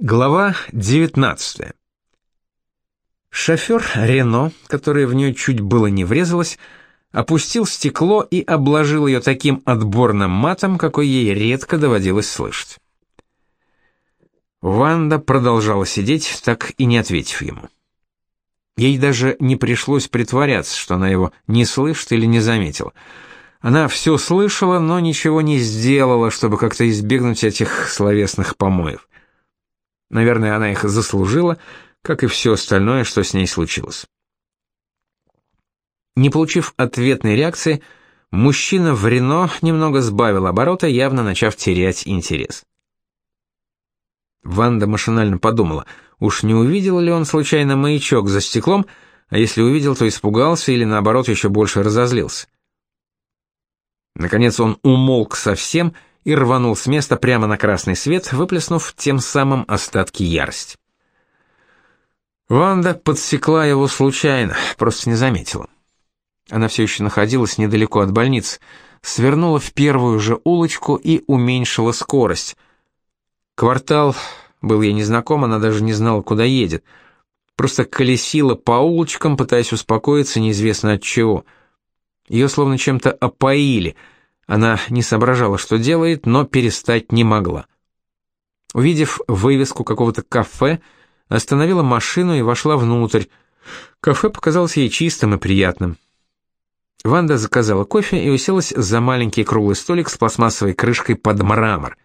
Глава 19. Шофер Рено, который в нее чуть было не врезалась, опустил стекло и обложил ее таким отборным матом, какой ей редко доводилось слышать. Ванда продолжала сидеть, так и не ответив ему. Ей даже не пришлось притворяться, что она его не слышит или не заметила. Она все слышала, но ничего не сделала, чтобы как-то избегнуть этих словесных помоев. Наверное, она их заслужила, как и все остальное, что с ней случилось. Не получив ответной реакции, мужчина в Рено немного сбавил обороты, явно начав терять интерес. Ванда машинально подумала, уж не увидел ли он случайно маячок за стеклом, а если увидел, то испугался или наоборот еще больше разозлился. Наконец он умолк совсем и рванул с места прямо на красный свет, выплеснув тем самым остатки ярости. Ванда подсекла его случайно, просто не заметила. Она все еще находилась недалеко от больницы, свернула в первую же улочку и уменьшила скорость. Квартал был ей незнаком, она даже не знала, куда едет. Просто колесила по улочкам, пытаясь успокоиться неизвестно от чего. Ее словно чем-то опоили — она не соображала, что делает, но перестать не могла. Увидев вывеску какого-то кафе, остановила машину и вошла внутрь. Кафе показалось ей чистым и приятным. Ванда заказала кофе и уселась за маленький круглый столик с пластмассовой крышкой под мрамор.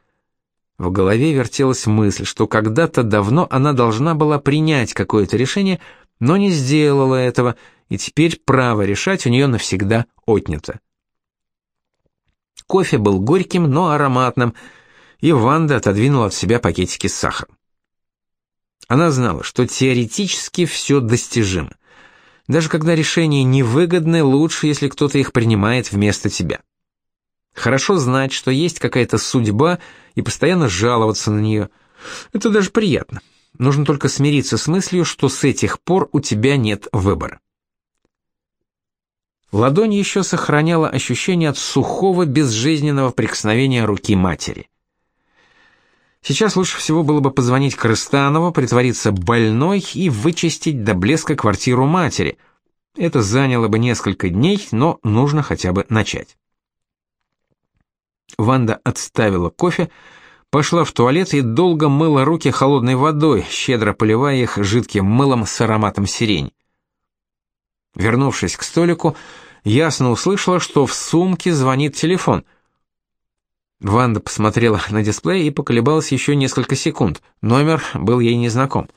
В голове вертелась мысль, что когда-то давно она должна была принять какое-то решение, но не сделала этого, и теперь право решать у нее навсегда отнято. Кофе был горьким, но ароматным, и Ванда отодвинула от себя пакетики с сахаром. Она знала, что теоретически все достижимо. Даже когда решения невыгодны, лучше, если кто-то их принимает вместо тебя. Хорошо знать, что есть какая-то судьба и постоянно жаловаться на нее. Это даже приятно. Нужно только смириться с мыслью, что с этих пор у тебя нет выбора. Ладонь еще сохраняла ощущение от сухого, безжизненного прикосновения руки матери. Сейчас лучше всего было бы позвонить Крыстанову, притвориться больной и вычистить до блеска квартиру матери. Это заняло бы несколько дней, но нужно хотя бы начать. Ванда отставила кофе, пошла в туалет и долго мыла руки холодной водой, щедро поливая их жидким мылом с ароматом сирень. Вернувшись к столику, ясно услышала, что в сумке звонит телефон. Ванда посмотрела на дисплей и поколебалась еще несколько секунд. Номер был ей незнаком.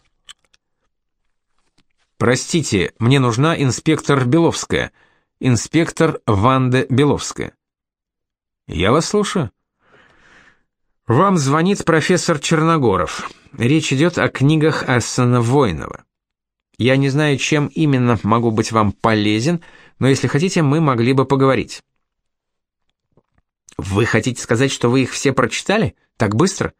«Простите, мне нужна инспектор Беловская. Инспектор Ванда Беловская». «Я вас слушаю». «Вам звонит профессор Черногоров. Речь идет о книгах Ассана Воинова. Я не знаю, чем именно могу быть вам полезен, но если хотите, мы могли бы поговорить. Вы хотите сказать, что вы их все прочитали? Так быстро?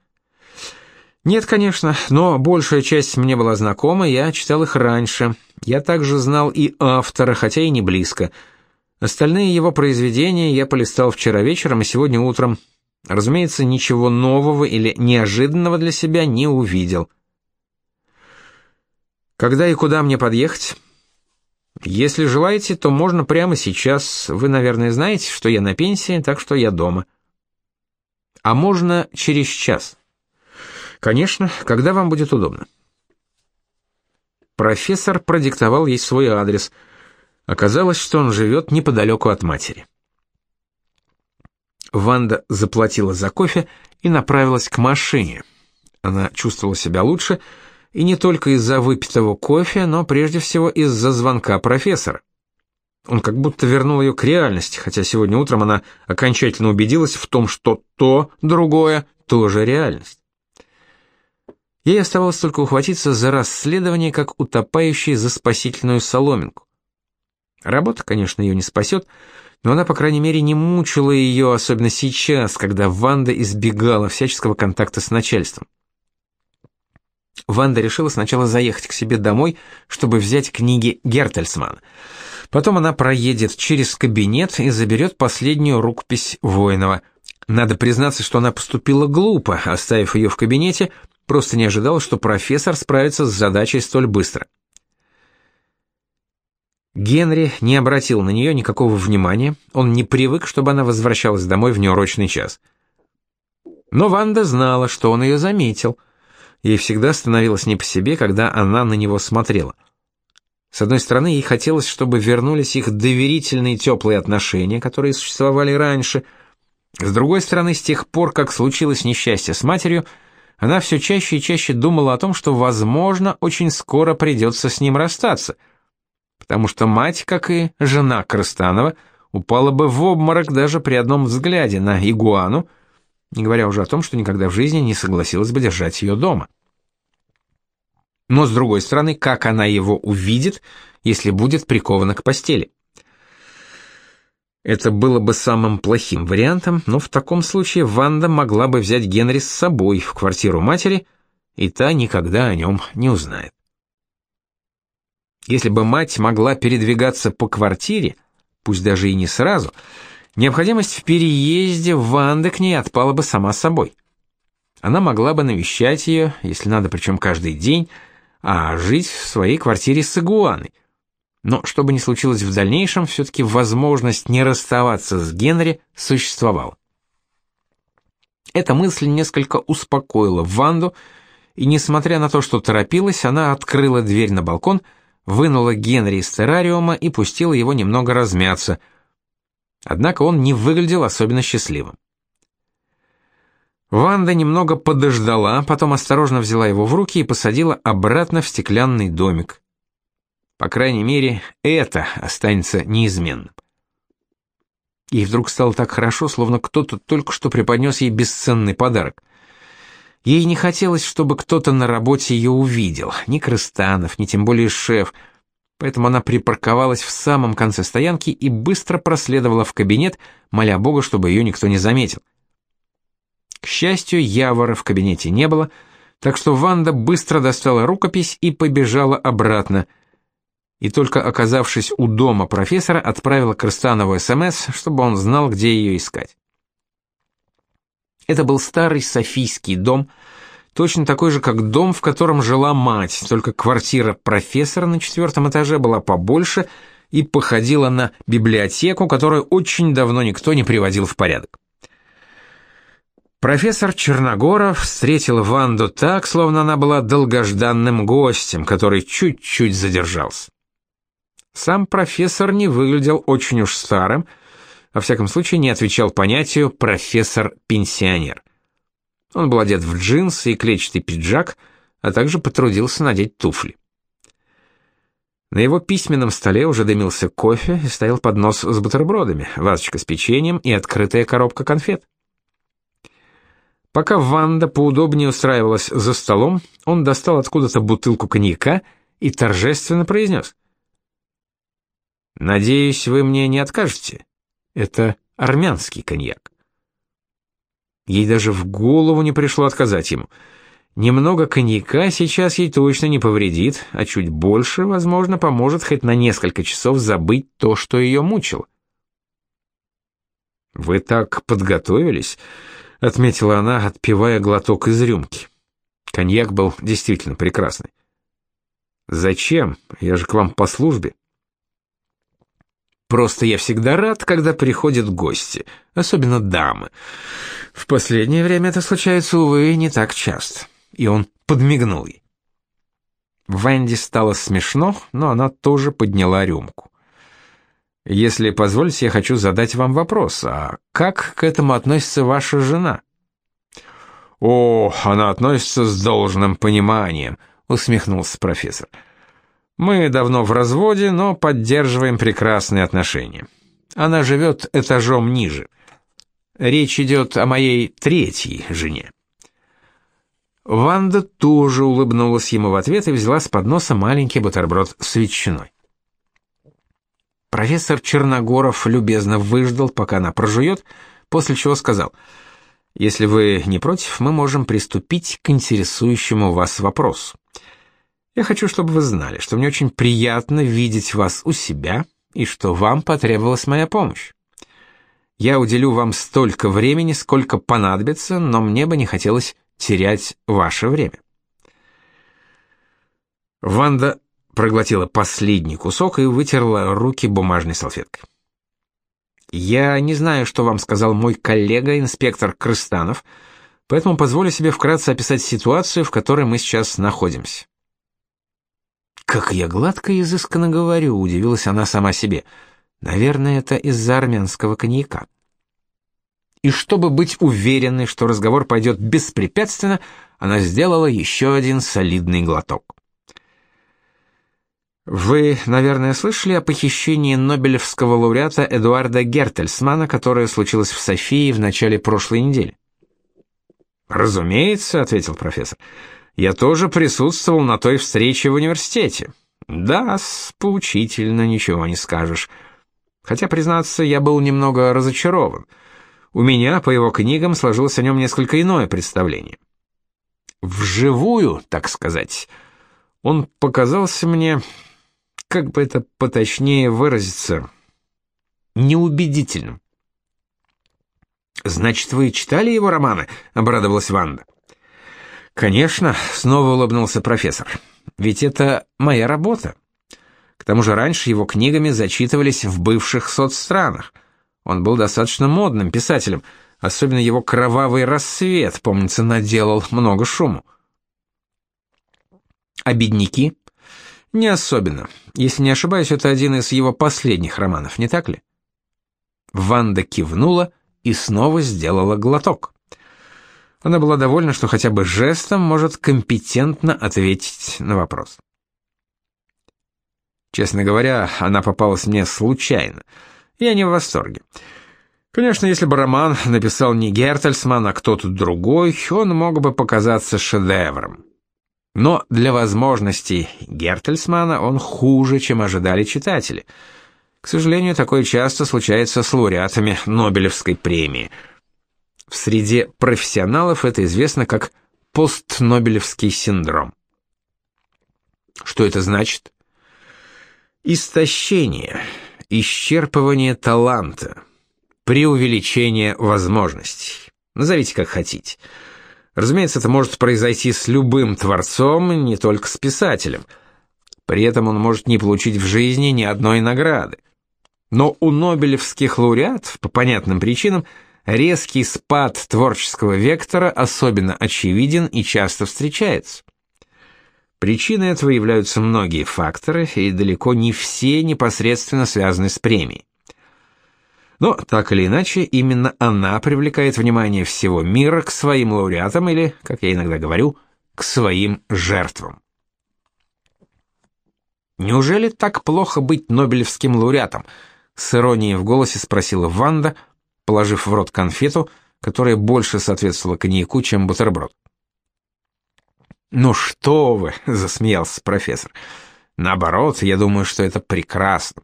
Нет, конечно, но большая часть мне была знакома, я читал их раньше. Я также знал и автора, хотя и не близко. Остальные его произведения я полистал вчера вечером и сегодня утром. Разумеется, ничего нового или неожиданного для себя не увидел. Когда и куда мне подъехать? Если желаете, то можно прямо сейчас. Вы, наверное, знаете, что я на пенсии, так что я дома. А можно через час. Конечно, когда вам будет удобно. Профессор продиктовал ей свой адрес. Оказалось, что он живет неподалеку от матери. Ванда заплатила за кофе и направилась к машине. Она чувствовала себя лучше, и не только из-за выпитого кофе, но прежде всего из-за звонка профессора. Он как будто вернул ее к реальности, хотя сегодня утром она окончательно убедилась в том, что то, другое, тоже реальность. Ей оставалось только ухватиться за расследование, как утопающий за спасительную соломинку. Работа, конечно, ее не спасет, но она, по крайней мере, не мучила ее, особенно сейчас, когда Ванда избегала всяческого контакта с начальством. Ванда решила сначала заехать к себе домой, чтобы взять книги Гертельсмана. Потом она проедет через кабинет и заберет последнюю рукопись Воинова. Надо признаться, что она поступила глупо, оставив ее в кабинете, просто не ожидал, что профессор справится с задачей столь быстро. Генри не обратил на нее никакого внимания, он не привык, чтобы она возвращалась домой в неурочный час. Но Ванда знала, что он ее заметил. Ей всегда становилось не по себе, когда она на него смотрела. С одной стороны, ей хотелось, чтобы вернулись их доверительные теплые отношения, которые существовали раньше. С другой стороны, с тех пор, как случилось несчастье с матерью, она все чаще и чаще думала о том, что, возможно, очень скоро придется с ним расстаться — потому что мать, как и жена Крастанова, упала бы в обморок даже при одном взгляде на игуану, не говоря уже о том, что никогда в жизни не согласилась бы держать ее дома. Но, с другой стороны, как она его увидит, если будет прикована к постели? Это было бы самым плохим вариантом, но в таком случае Ванда могла бы взять Генри с собой в квартиру матери, и та никогда о нем не узнает. Если бы мать могла передвигаться по квартире, пусть даже и не сразу, необходимость в переезде Ванды к ней отпала бы сама собой. Она могла бы навещать ее, если надо, причем каждый день, а жить в своей квартире с игуаной. Но что бы ни случилось в дальнейшем, все-таки возможность не расставаться с Генри существовала. Эта мысль несколько успокоила Ванду, и, несмотря на то, что торопилась, она открыла дверь на балкон – вынула Генри из террариума и пустила его немного размяться. Однако он не выглядел особенно счастливым. Ванда немного подождала, потом осторожно взяла его в руки и посадила обратно в стеклянный домик. По крайней мере, это останется неизменным. Ей вдруг стало так хорошо, словно кто-то только что преподнес ей бесценный подарок — Ей не хотелось, чтобы кто-то на работе ее увидел, ни Крыстанов, ни тем более шеф, поэтому она припарковалась в самом конце стоянки и быстро проследовала в кабинет, моля Бога, чтобы ее никто не заметил. К счастью, Явора в кабинете не было, так что Ванда быстро достала рукопись и побежала обратно. И только оказавшись у дома профессора, отправила Крыстанову СМС, чтобы он знал, где ее искать. Это был старый Софийский дом, точно такой же, как дом, в котором жила мать, только квартира профессора на четвертом этаже была побольше и походила на библиотеку, которую очень давно никто не приводил в порядок. Профессор Черногоров встретил Ванду так, словно она была долгожданным гостем, который чуть-чуть задержался. Сам профессор не выглядел очень уж старым, во всяком случае не отвечал понятию «профессор-пенсионер». Он был одет в джинсы и клетчатый пиджак, а также потрудился надеть туфли. На его письменном столе уже дымился кофе и стоял поднос с бутербродами, вазочка с печеньем и открытая коробка конфет. Пока Ванда поудобнее устраивалась за столом, он достал откуда-то бутылку коньяка и торжественно произнес. «Надеюсь, вы мне не откажете?» Это армянский коньяк. Ей даже в голову не пришло отказать ему. Немного коньяка сейчас ей точно не повредит, а чуть больше, возможно, поможет хоть на несколько часов забыть то, что ее мучило. «Вы так подготовились?» — отметила она, отпивая глоток из рюмки. Коньяк был действительно прекрасный. «Зачем? Я же к вам по службе». Просто я всегда рад, когда приходят гости, особенно дамы. В последнее время это случается, увы, не так часто. И он подмигнул ей. Венди стало смешно, но она тоже подняла рюмку. Если позволите, я хочу задать вам вопрос. А как к этому относится ваша жена? О, она относится с должным пониманием, усмехнулся профессор. Мы давно в разводе, но поддерживаем прекрасные отношения. Она живет этажом ниже. Речь идет о моей третьей жене. Ванда тоже улыбнулась ему в ответ и взяла с подноса маленький бутерброд с ветчиной. Профессор Черногоров любезно выждал, пока она прожует, после чего сказал, «Если вы не против, мы можем приступить к интересующему вас вопросу. Я хочу, чтобы вы знали, что мне очень приятно видеть вас у себя и что вам потребовалась моя помощь. Я уделю вам столько времени, сколько понадобится, но мне бы не хотелось терять ваше время. Ванда проглотила последний кусок и вытерла руки бумажной салфеткой. Я не знаю, что вам сказал мой коллега, инспектор Крыстанов, поэтому позволю себе вкратце описать ситуацию, в которой мы сейчас находимся. Как я гладко и изысканно говорю, удивилась она сама себе. Наверное, это из-за армянского коньяка. И чтобы быть уверенной, что разговор пойдет беспрепятственно, она сделала еще один солидный глоток. Вы, наверное, слышали о похищении Нобелевского лауреата Эдуарда Гертельсмана, которое случилось в Софии в начале прошлой недели? Разумеется, ответил профессор. Я тоже присутствовал на той встрече в университете. Да, поучительно, ничего не скажешь. Хотя, признаться, я был немного разочарован. У меня по его книгам сложилось о нем несколько иное представление. Вживую, так сказать, он показался мне как бы это поточнее выразиться, неубедительным. Значит, вы читали его романы? обрадовалась Ванда. Конечно, снова улыбнулся профессор. Ведь это моя работа. К тому же раньше его книгами зачитывались в бывших соцстранах. Он был достаточно модным писателем, особенно его кровавый рассвет, помнится, наделал много шуму. А бедняки? Не особенно. Если не ошибаюсь, это один из его последних романов, не так ли? Ванда кивнула и снова сделала глоток. Она была довольна, что хотя бы жестом может компетентно ответить на вопрос. Честно говоря, она попалась мне случайно. Я не в восторге. Конечно, если бы роман написал не Гертельсман, а кто-то другой, он мог бы показаться шедевром. Но для возможностей Гертельсмана он хуже, чем ожидали читатели. К сожалению, такое часто случается с лауреатами Нобелевской премии. В среде профессионалов это известно как постнобелевский синдром. Что это значит? Истощение, исчерпывание таланта, преувеличение возможностей. Назовите как хотите. Разумеется, это может произойти с любым творцом, не только с писателем. При этом он может не получить в жизни ни одной награды. Но у нобелевских лауреатов, по понятным причинам, резкий спад творческого вектора особенно очевиден и часто встречается. Причиной этого являются многие факторы, и далеко не все непосредственно связаны с премией. Но, так или иначе, именно она привлекает внимание всего мира к своим лауреатам или, как я иногда говорю, к своим жертвам. «Неужели так плохо быть Нобелевским лауреатом?» С иронией в голосе спросила Ванда, положив в рот конфету, которая больше соответствовала коньяку, чем бутерброд. «Ну что вы!» — засмеялся профессор. «Наоборот, я думаю, что это прекрасно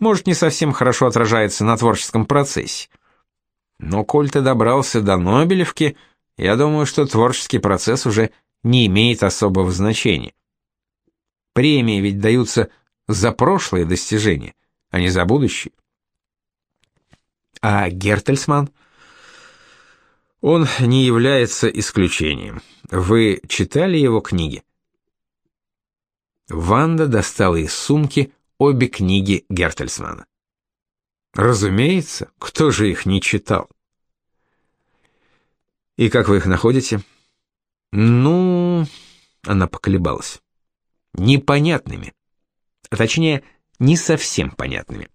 может, не совсем хорошо отражается на творческом процессе. Но коль ты добрался до Нобелевки, я думаю, что творческий процесс уже не имеет особого значения. Премии ведь даются за прошлые достижения, а не за будущее. А Гертельсман? Он не является исключением. Вы читали его книги? Ванда достала из сумки обе книги Гертельсмана. Разумеется, кто же их не читал? И как вы их находите? Ну, она поколебалась. Непонятными. А точнее, не совсем понятными.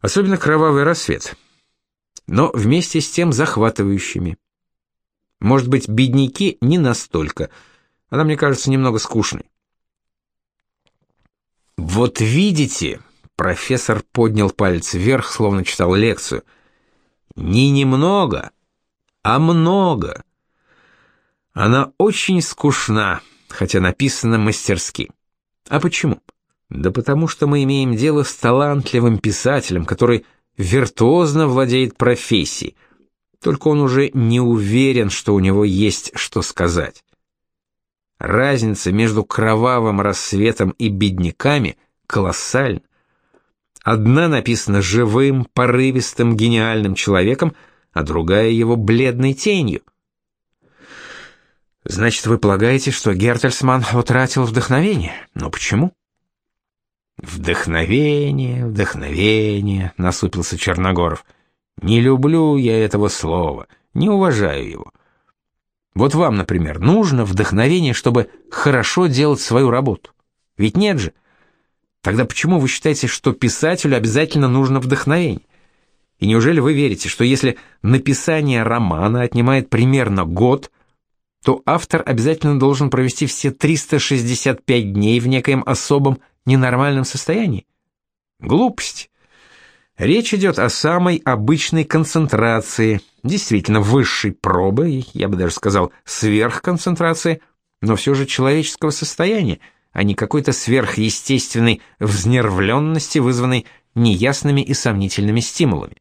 Особенно кровавый рассвет. Но вместе с тем захватывающими. Может быть, бедняки не настолько. Она мне кажется немного скучной. Вот видите, профессор поднял палец вверх, словно читал лекцию. Не немного, а много. Она очень скучна, хотя написана мастерски. А почему? Да потому что мы имеем дело с талантливым писателем, который виртуозно владеет профессией. Только он уже не уверен, что у него есть что сказать. Разница между кровавым рассветом и бедняками колоссальна. Одна написана живым, порывистым, гениальным человеком, а другая его бледной тенью. Значит, вы полагаете, что Гертельсман утратил вдохновение? Но почему? Вдохновение, вдохновение, насупился Черногоров. Не люблю я этого слова, не уважаю его. Вот вам, например, нужно вдохновение, чтобы хорошо делать свою работу. Ведь нет же. Тогда почему вы считаете, что писателю обязательно нужно вдохновение? И неужели вы верите, что если написание романа отнимает примерно год, то автор обязательно должен провести все 365 дней в некоем особом ненормальном состоянии? Глупость. Речь идет о самой обычной концентрации, действительно высшей пробы, я бы даже сказал сверхконцентрации, но все же человеческого состояния, а не какой-то сверхъестественной взнервленности, вызванной неясными и сомнительными стимулами.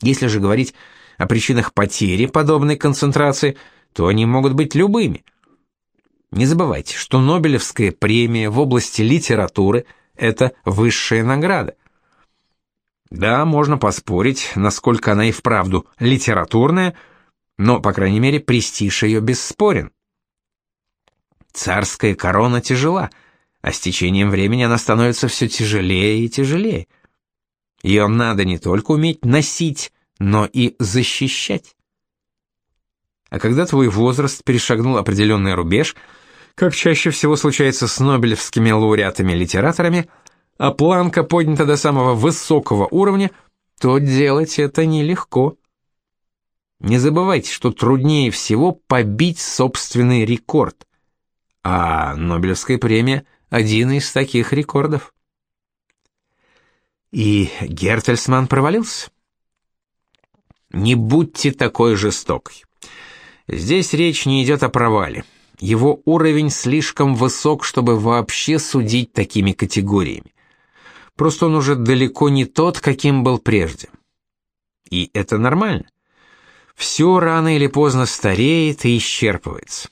Если же говорить о причинах потери подобной концентрации, то они могут быть любыми. Не забывайте, что Нобелевская премия в области литературы – это высшая награда. Да, можно поспорить, насколько она и вправду литературная, но, по крайней мере, престиж ее бесспорен. Царская корона тяжела, а с течением времени она становится все тяжелее и тяжелее. Ее надо не только уметь носить, но и защищать. А когда твой возраст перешагнул определенный рубеж, как чаще всего случается с нобелевскими лауреатами-литераторами, а планка поднята до самого высокого уровня, то делать это нелегко. Не забывайте, что труднее всего побить собственный рекорд, а Нобелевская премия – один из таких рекордов. И Гертельсман провалился. Не будьте такой жестокой. Здесь речь не идет о провале. Его уровень слишком высок, чтобы вообще судить такими категориями. Просто он уже далеко не тот, каким был прежде. И это нормально. Все рано или поздно стареет и исчерпывается.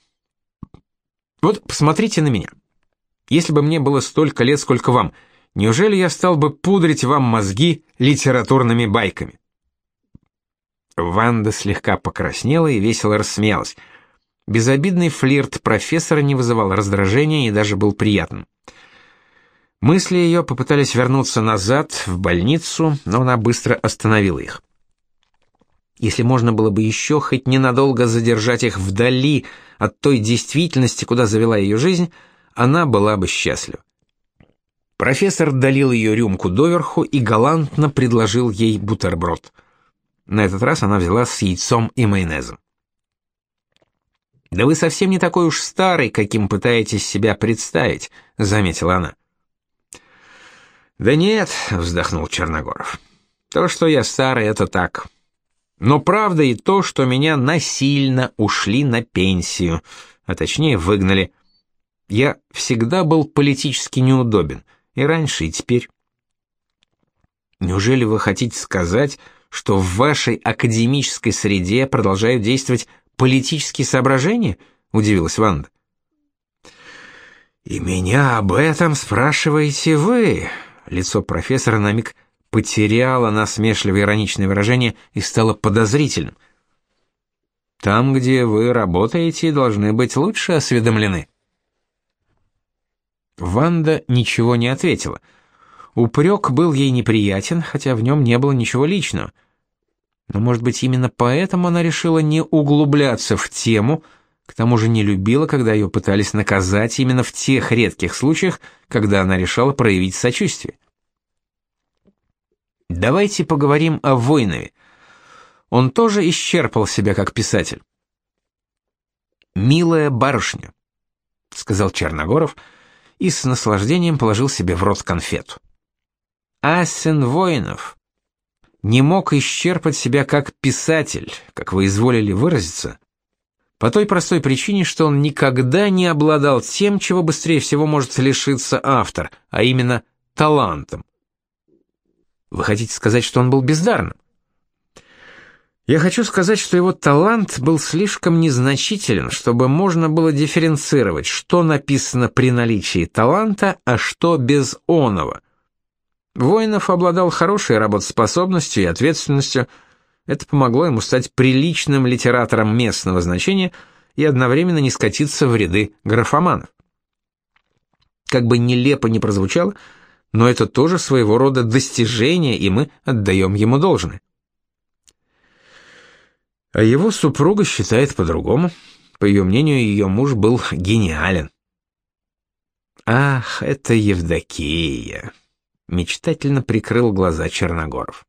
Вот посмотрите на меня. Если бы мне было столько лет, сколько вам, неужели я стал бы пудрить вам мозги литературными байками? Ванда слегка покраснела и весело рассмеялась. Безобидный флирт профессора не вызывал раздражения и даже был приятным. Мысли ее попытались вернуться назад, в больницу, но она быстро остановила их. Если можно было бы еще хоть ненадолго задержать их вдали от той действительности, куда завела ее жизнь, она была бы счастлива. Профессор долил ее рюмку доверху и галантно предложил ей бутерброд — на этот раз она взяла с яйцом и майонезом. «Да вы совсем не такой уж старый, каким пытаетесь себя представить», — заметила она. «Да нет», — вздохнул Черногоров. «То, что я старый, это так. Но правда и то, что меня насильно ушли на пенсию, а точнее выгнали. Я всегда был политически неудобен, и раньше, и теперь». «Неужели вы хотите сказать, что в вашей академической среде продолжают действовать политические соображения?» — удивилась Ванда. «И меня об этом спрашиваете вы?» Лицо профессора на миг потеряло насмешливое ироничное выражение и стало подозрительным. «Там, где вы работаете, должны быть лучше осведомлены». Ванда ничего не ответила — Упрек был ей неприятен, хотя в нем не было ничего личного. Но, может быть, именно поэтому она решила не углубляться в тему, к тому же не любила, когда ее пытались наказать именно в тех редких случаях, когда она решала проявить сочувствие. Давайте поговорим о Войнове. Он тоже исчерпал себя как писатель. «Милая барышня», — сказал Черногоров и с наслаждением положил себе в рот конфету. Асен Воинов не мог исчерпать себя как писатель, как вы изволили выразиться, по той простой причине, что он никогда не обладал тем, чего быстрее всего может лишиться автор, а именно талантом. Вы хотите сказать, что он был бездарным? Я хочу сказать, что его талант был слишком незначителен, чтобы можно было дифференцировать, что написано при наличии таланта, а что без оного – Воинов обладал хорошей работоспособностью и ответственностью. Это помогло ему стать приличным литератором местного значения и одновременно не скатиться в ряды графоманов. Как бы нелепо ни прозвучало, но это тоже своего рода достижение, и мы отдаем ему должное. А его супруга считает по-другому. По ее мнению, ее муж был гениален. Ах, это Евдокия. Мечтательно прикрыл глаза Черногоров.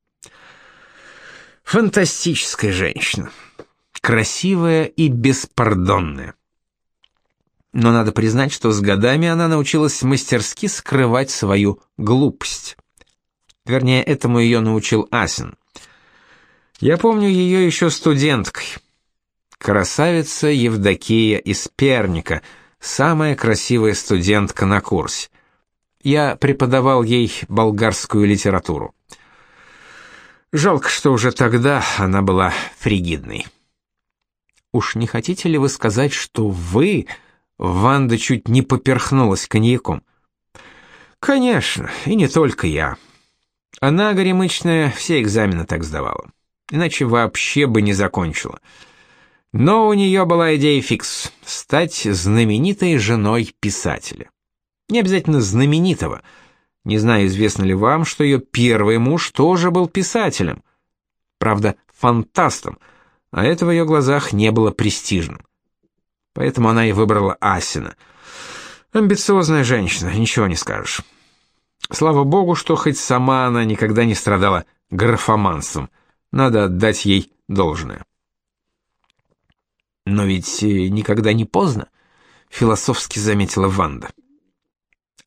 Фантастическая женщина. Красивая и беспардонная. Но надо признать, что с годами она научилась мастерски скрывать свою глупость. Вернее, этому ее научил Асин. Я помню ее еще студенткой. Красавица Евдокия из Перника, самая красивая студентка на курсе. Я преподавал ей болгарскую литературу. Жалко, что уже тогда она была фригидной. Уж не хотите ли вы сказать, что вы Ванда чуть не поперхнулась коньяком. Конечно, и не только я. Она горемычная все экзамены так сдавала. Иначе вообще бы не закончила. Но у нее была идея фикс — стать знаменитой женой писателя. Не обязательно знаменитого. Не знаю, известно ли вам, что ее первый муж тоже был писателем. Правда, фантастом, а это в ее глазах не было престижным. Поэтому она и выбрала Асина. Амбициозная женщина, ничего не скажешь. Слава богу, что хоть сама она никогда не страдала графоманством. Надо отдать ей должное. Но ведь э, никогда не поздно, философски заметила Ванда.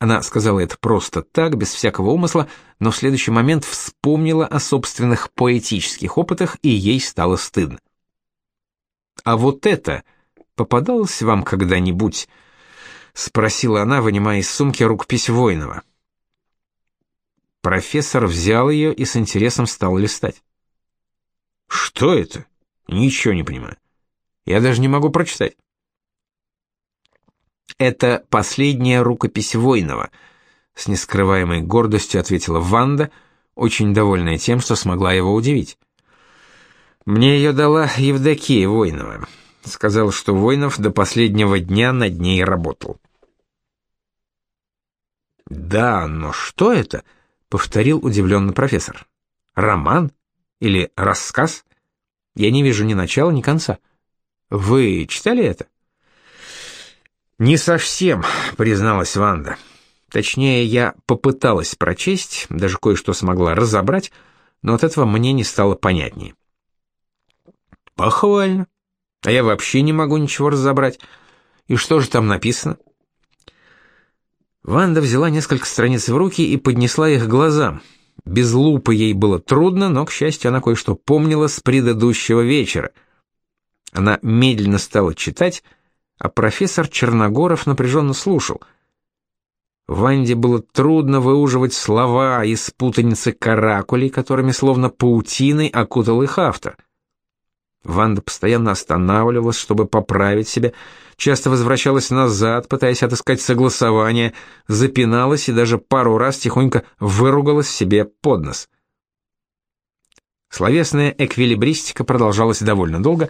Она сказала это просто так, без всякого умысла, но в следующий момент вспомнила о собственных поэтических опытах, и ей стало стыдно. А вот это попадалось вам когда-нибудь?» — спросила она, вынимая из сумки рукопись Воинова. Профессор взял ее и с интересом стал листать. «Что это? Ничего не понимаю. Я даже не могу прочитать». «Это последняя рукопись Воинова», — с нескрываемой гордостью ответила Ванда, очень довольная тем, что смогла его удивить. «Мне ее дала Евдокия Воинова. Сказал, что Войнов до последнего дня над ней работал. «Да, но что это?» — повторил удивленно профессор. «Роман? Или рассказ? Я не вижу ни начала, ни конца. Вы читали это?» «Не совсем», — призналась Ванда. Точнее, я попыталась прочесть, даже кое-что смогла разобрать, но от этого мне не стало понятнее. «Похвально. А я вообще не могу ничего разобрать. И что же там написано? Ванда взяла несколько страниц в руки и поднесла их глазам. Без лупы ей было трудно, но, к счастью, она кое-что помнила с предыдущего вечера. Она медленно стала читать, а профессор Черногоров напряженно слушал. Ванде было трудно выуживать слова из путаницы каракулей, которыми словно паутиной окутал их автор. Ванда постоянно останавливалась, чтобы поправить себя, часто возвращалась назад, пытаясь отыскать согласование, запиналась и даже пару раз тихонько выругалась себе под нос. Словесная эквилибристика продолжалась довольно долго.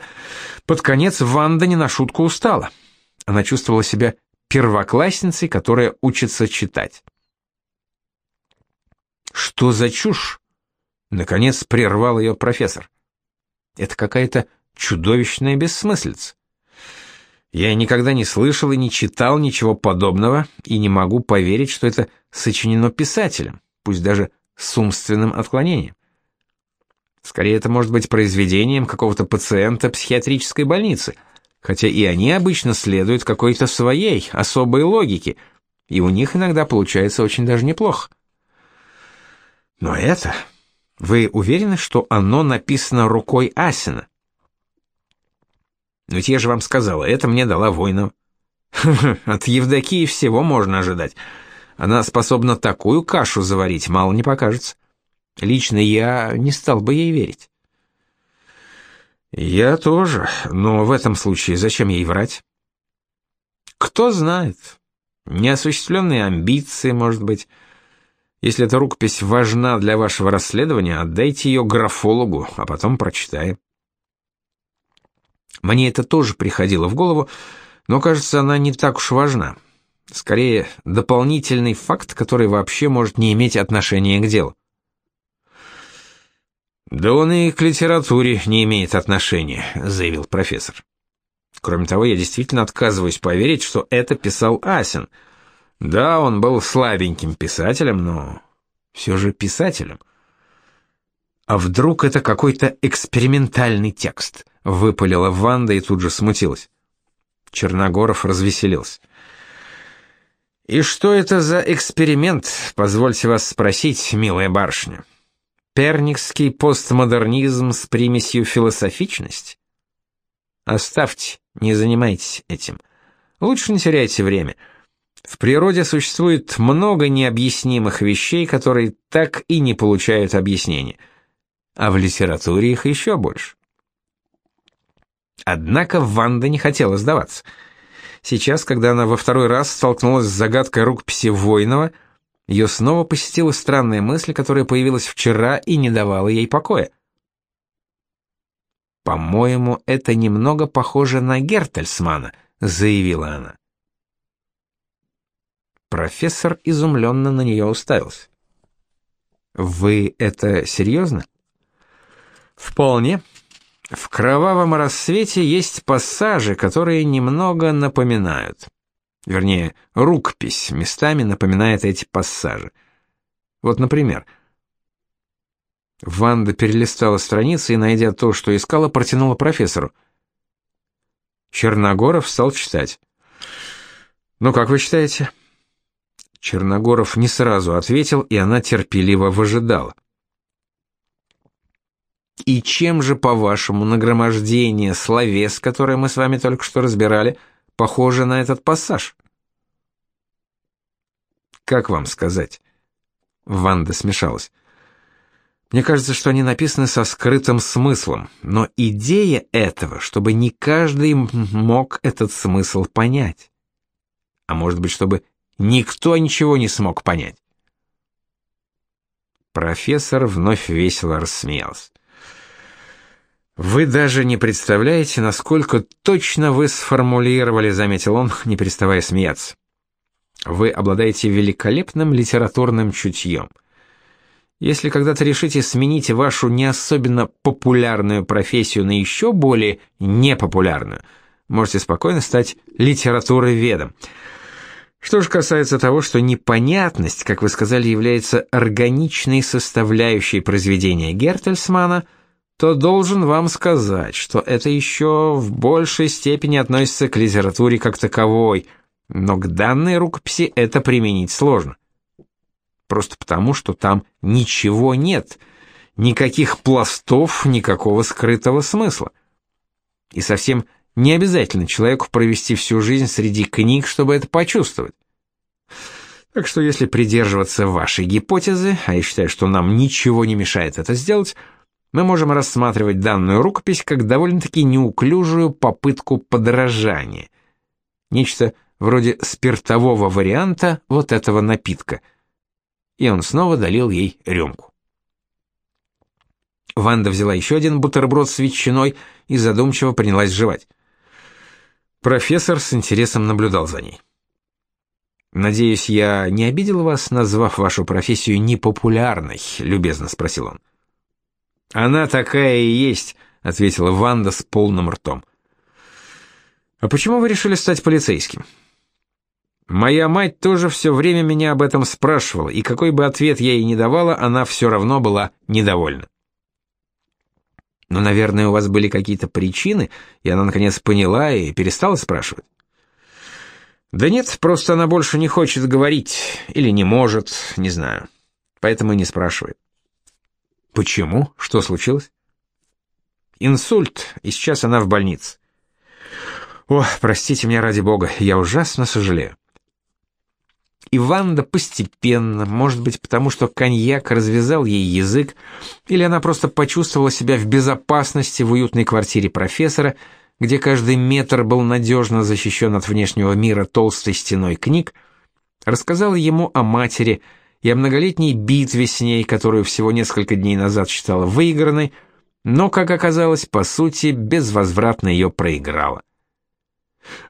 Под конец Ванда не на шутку устала. Она чувствовала себя первоклассницей, которая учится читать. «Что за чушь?» — наконец прервал ее профессор. Это какая-то чудовищная бессмыслица. Я никогда не слышал и не читал ничего подобного и не могу поверить, что это сочинено писателем, пусть даже с умственным отклонением. Скорее, это может быть произведением какого-то пациента психиатрической больницы, хотя и они обычно следуют какой-то своей особой логике, и у них иногда получается очень даже неплохо. Но это вы уверены, что оно написано рукой Асина? Ведь я же вам сказала, это мне дала Войнова. От Евдокии всего можно ожидать. Она способна такую кашу заварить, мало не покажется. Лично я не стал бы ей верить. Я тоже, но в этом случае зачем ей врать? Кто знает. Неосуществленные амбиции, может быть. Если эта рукопись важна для вашего расследования, отдайте ее графологу, а потом прочитаем. Мне это тоже приходило в голову, но, кажется, она не так уж важна. Скорее, дополнительный факт, который вообще может не иметь отношения к делу. «Да он и к литературе не имеет отношения», — заявил профессор. «Кроме того, я действительно отказываюсь поверить, что это писал Асин. Да, он был слабеньким писателем, но все же писателем». «А вдруг это какой-то экспериментальный текст?» — выпалила Ванда и тут же смутилась. Черногоров развеселился. «И что это за эксперимент, позвольте вас спросить, милая барышня?» Перникский постмодернизм с примесью философичности? Оставьте, не занимайтесь этим. Лучше не теряйте время. В природе существует много необъяснимых вещей, которые так и не получают объяснения. А в литературе их еще больше. Однако Ванда не хотела сдаваться. Сейчас, когда она во второй раз столкнулась с загадкой рукописи Войнова, ее снова посетила странная мысль, которая появилась вчера и не давала ей покоя. «По-моему, это немного похоже на Гертельсмана», — заявила она. Профессор изумленно на нее уставился. «Вы это серьезно?» «Вполне. В кровавом рассвете есть пассажи, которые немного напоминают. Вернее, рукопись местами напоминает эти пассажи. Вот, например, Ванда перелистала страницы и, найдя то, что искала, протянула профессору. Черногоров стал читать. «Ну, как вы считаете?» Черногоров не сразу ответил, и она терпеливо выжидала. «И чем же, по-вашему, нагромождение словес, которое мы с вами только что разбирали, — похоже на этот пассаж. Как вам сказать? Ванда смешалась. Мне кажется, что они написаны со скрытым смыслом, но идея этого, чтобы не каждый мог этот смысл понять. А может быть, чтобы никто ничего не смог понять. Профессор вновь весело рассмеялся. Вы даже не представляете, насколько точно вы сформулировали, заметил он, не переставая смеяться. Вы обладаете великолепным литературным чутьем. Если когда-то решите сменить вашу не особенно популярную профессию на еще более непопулярную, можете спокойно стать литературоведом. Что же касается того, что непонятность, как вы сказали, является органичной составляющей произведения Гертельсмана – то должен вам сказать, что это еще в большей степени относится к литературе как таковой, но к данной рукописи это применить сложно. Просто потому, что там ничего нет, никаких пластов, никакого скрытого смысла. И совсем не обязательно человеку провести всю жизнь среди книг, чтобы это почувствовать. Так что если придерживаться вашей гипотезы, а я считаю, что нам ничего не мешает это сделать, мы можем рассматривать данную рукопись как довольно-таки неуклюжую попытку подражания. Нечто вроде спиртового варианта вот этого напитка. И он снова долил ей рюмку. Ванда взяла еще один бутерброд с ветчиной и задумчиво принялась жевать. Профессор с интересом наблюдал за ней. «Надеюсь, я не обидел вас, назвав вашу профессию непопулярной?» — любезно спросил он. Она такая и есть, ответила Ванда с полным ртом. А почему вы решили стать полицейским? Моя мать тоже все время меня об этом спрашивала, и какой бы ответ я ей не давала, она все равно была недовольна. Но, наверное, у вас были какие-то причины, и она наконец поняла и перестала спрашивать. Да нет, просто она больше не хочет говорить или не может, не знаю. Поэтому и не спрашивает. Почему? Что случилось? Инсульт, и сейчас она в больнице. О, простите меня ради бога, я ужасно сожалею. И Ванда постепенно, может быть, потому что коньяк развязал ей язык, или она просто почувствовала себя в безопасности в уютной квартире профессора, где каждый метр был надежно защищен от внешнего мира толстой стеной книг, рассказала ему о матери, и о многолетней битве с ней, которую всего несколько дней назад считала выигранной, но, как оказалось, по сути, безвозвратно ее проиграла.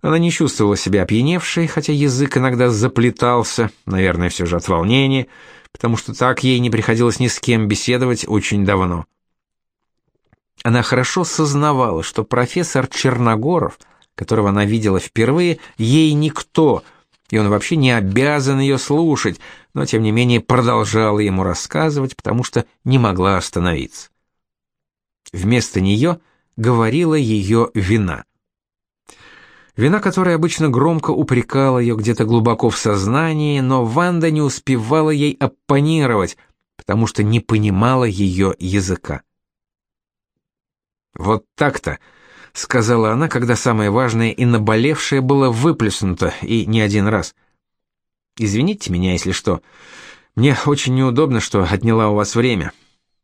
Она не чувствовала себя опьяневшей, хотя язык иногда заплетался, наверное, все же от волнения, потому что так ей не приходилось ни с кем беседовать очень давно. Она хорошо сознавала, что профессор Черногоров, которого она видела впервые, ей никто, и он вообще не обязан ее слушать, но тем не менее продолжала ему рассказывать, потому что не могла остановиться. Вместо нее говорила ее вина. Вина, которая обычно громко упрекала ее где-то глубоко в сознании, но Ванда не успевала ей оппонировать, потому что не понимала ее языка. «Вот так-то», — сказала она, когда самое важное и наболевшее было выплеснуто, и не один раз. «Извините меня, если что. Мне очень неудобно, что отняла у вас время.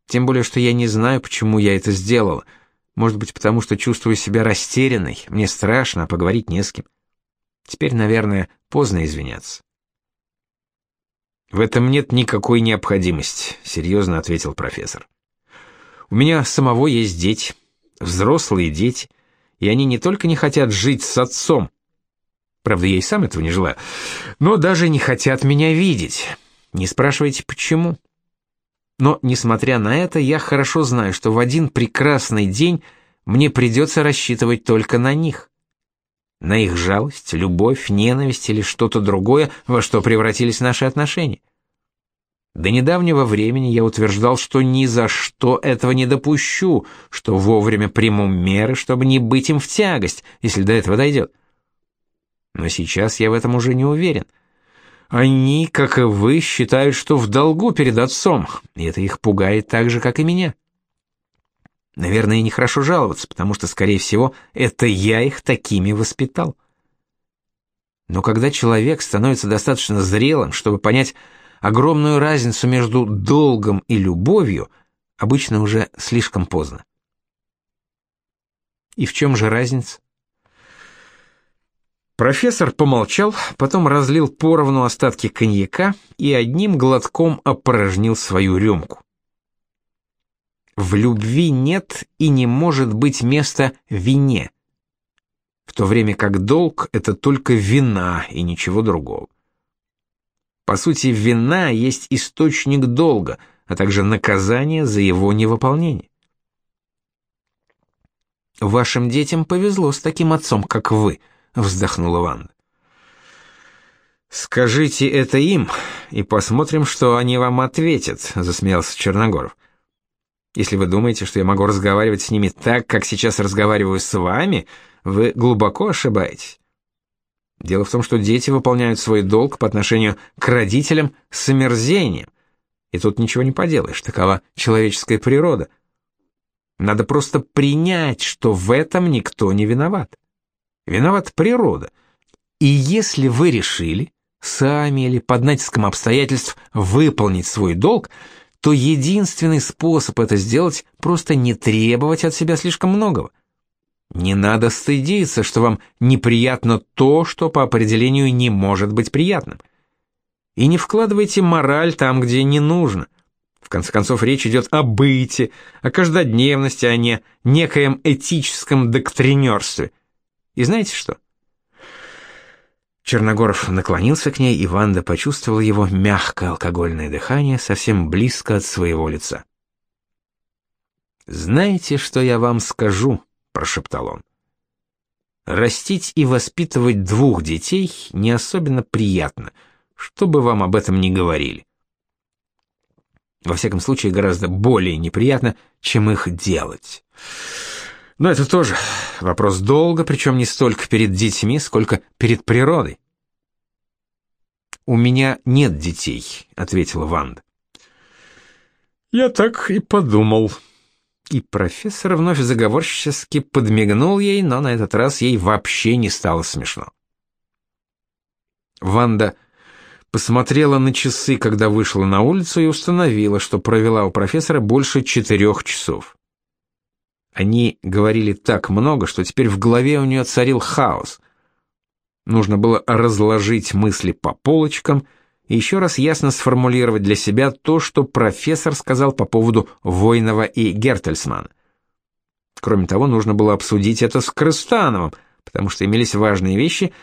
Тем более, что я не знаю, почему я это сделала». Может быть, потому что чувствую себя растерянной, мне страшно, а поговорить не с кем. Теперь, наверное, поздно извиняться. В этом нет никакой необходимости, серьезно ответил профессор. У меня самого есть дети, взрослые дети, и они не только не хотят жить с отцом, правда, я и сам этого не желаю, но даже не хотят меня видеть. Не спрашивайте, почему. Но, несмотря на это, я хорошо знаю, что в один прекрасный день мне придется рассчитывать только на них. На их жалость, любовь, ненависть или что-то другое, во что превратились наши отношения. До недавнего времени я утверждал, что ни за что этого не допущу, что вовремя приму меры, чтобы не быть им в тягость, если до этого дойдет. Но сейчас я в этом уже не уверен. Они, как и вы, считают, что в долгу перед отцом, и это их пугает так же, как и меня. Наверное, нехорошо жаловаться, потому что, скорее всего, это я их такими воспитал. Но когда человек становится достаточно зрелым, чтобы понять огромную разницу между долгом и любовью, обычно уже слишком поздно. И в чем же разница? Профессор помолчал, потом разлил поровну остатки коньяка и одним глотком опорожнил свою рюмку. В любви нет и не может быть места вине, в то время как долг — это только вина и ничего другого. По сути, вина есть источник долга, а также наказание за его невыполнение. Вашим детям повезло с таким отцом, как вы —— вздохнула Ванда. «Скажите это им, и посмотрим, что они вам ответят», — засмеялся Черногоров. «Если вы думаете, что я могу разговаривать с ними так, как сейчас разговариваю с вами, вы глубоко ошибаетесь. Дело в том, что дети выполняют свой долг по отношению к родителям с омерзением, и тут ничего не поделаешь, такова человеческая природа. Надо просто принять, что в этом никто не виноват. Виновата природа. И если вы решили, сами или под натиском обстоятельств, выполнить свой долг, то единственный способ это сделать – просто не требовать от себя слишком многого. Не надо стыдиться, что вам неприятно то, что по определению не может быть приятным. И не вкладывайте мораль там, где не нужно. В конце концов, речь идет о быте, о каждодневности, а не некоем этическом доктринерстве – и знаете что? Черногоров наклонился к ней, и Ванда почувствовала его мягкое алкогольное дыхание совсем близко от своего лица. «Знаете, что я вам скажу?» — прошептал он. «Растить и воспитывать двух детей не особенно приятно, что бы вам об этом ни говорили. Во всяком случае, гораздо более неприятно, чем их делать». Но это тоже вопрос долга, причем не столько перед детьми, сколько перед природой. «У меня нет детей», — ответила Ванда. «Я так и подумал». И профессор вновь заговорчески подмигнул ей, но на этот раз ей вообще не стало смешно. Ванда посмотрела на часы, когда вышла на улицу, и установила, что провела у профессора больше четырех часов. Они говорили так много, что теперь в голове у нее царил хаос. Нужно было разложить мысли по полочкам и еще раз ясно сформулировать для себя то, что профессор сказал по поводу Войнова и Гертельсмана. Кроме того, нужно было обсудить это с Крыстановым, потому что имелись важные вещи,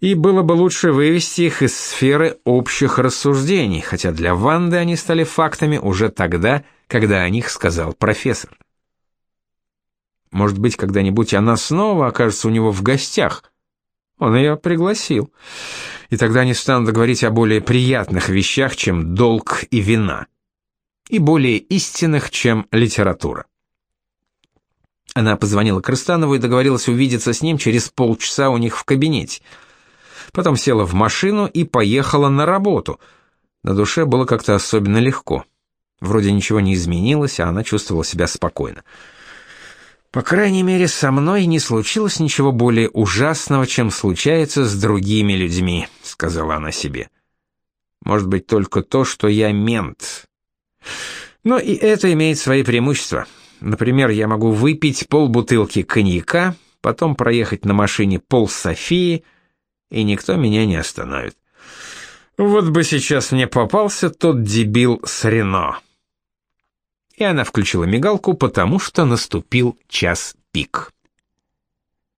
и было бы лучше вывести их из сферы общих рассуждений, хотя для Ванды они стали фактами уже тогда, когда о них сказал профессор. Может быть, когда-нибудь она снова окажется у него в гостях. Он ее пригласил. И тогда они станут говорить о более приятных вещах, чем долг и вина. И более истинных, чем литература. Она позвонила Крыстанову и договорилась увидеться с ним через полчаса у них в кабинете. Потом села в машину и поехала на работу. На душе было как-то особенно легко. Вроде ничего не изменилось, а она чувствовала себя спокойно. По крайней мере, со мной не случилось ничего более ужасного, чем случается с другими людьми, сказала она себе. Может быть, только то, что я мент. Но и это имеет свои преимущества. Например, я могу выпить полбутылки коньяка, потом проехать на машине пол Софии, и никто меня не остановит. Вот бы сейчас мне попался тот дебил с Рено и она включила мигалку, потому что наступил час пик.